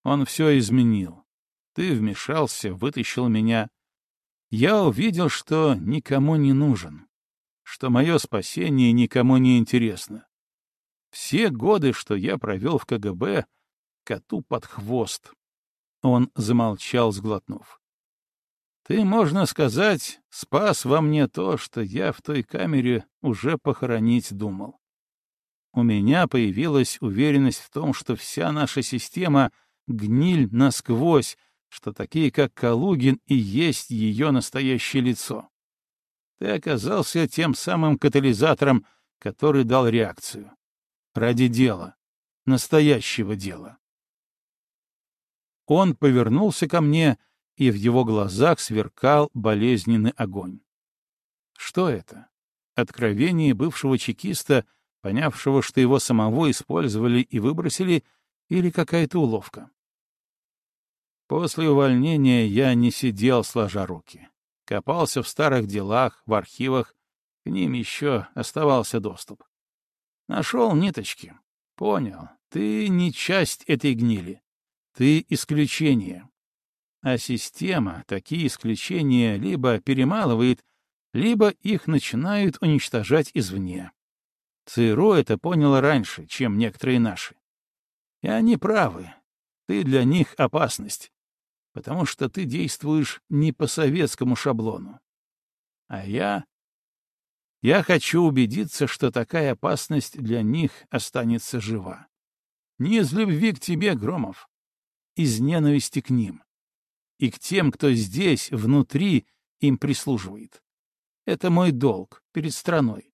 он все изменил. Ты вмешался, вытащил меня. Я увидел, что никому не нужен, что мое спасение никому не интересно. Все годы, что я провел в КГБ, коту под хвост. Он замолчал, сглотнув. Ты, можно сказать, спас во мне то, что я в той камере уже похоронить думал. У меня появилась уверенность в том, что вся наша система — гниль насквозь, что такие, как Калугин, и есть ее настоящее лицо. Ты оказался тем самым катализатором, который дал реакцию ради дела, настоящего дела. Он повернулся ко мне, и в его глазах сверкал болезненный огонь. Что это? Откровение бывшего чекиста, понявшего, что его самого использовали и выбросили, или какая-то уловка? После увольнения я не сидел сложа руки. Копался в старых делах, в архивах, к ним еще оставался доступ. Нашел ниточки. Понял. Ты не часть этой гнили. Ты исключение. А система такие исключения либо перемалывает, либо их начинают уничтожать извне. ЦРУ это поняло раньше, чем некоторые наши. И они правы. Ты для них опасность, потому что ты действуешь не по советскому шаблону. А я я хочу убедиться, что такая опасность для них останется жива. Не из любви к тебе, Громов, из ненависти к ним и к тем, кто здесь, внутри, им прислуживает. Это мой долг перед страной.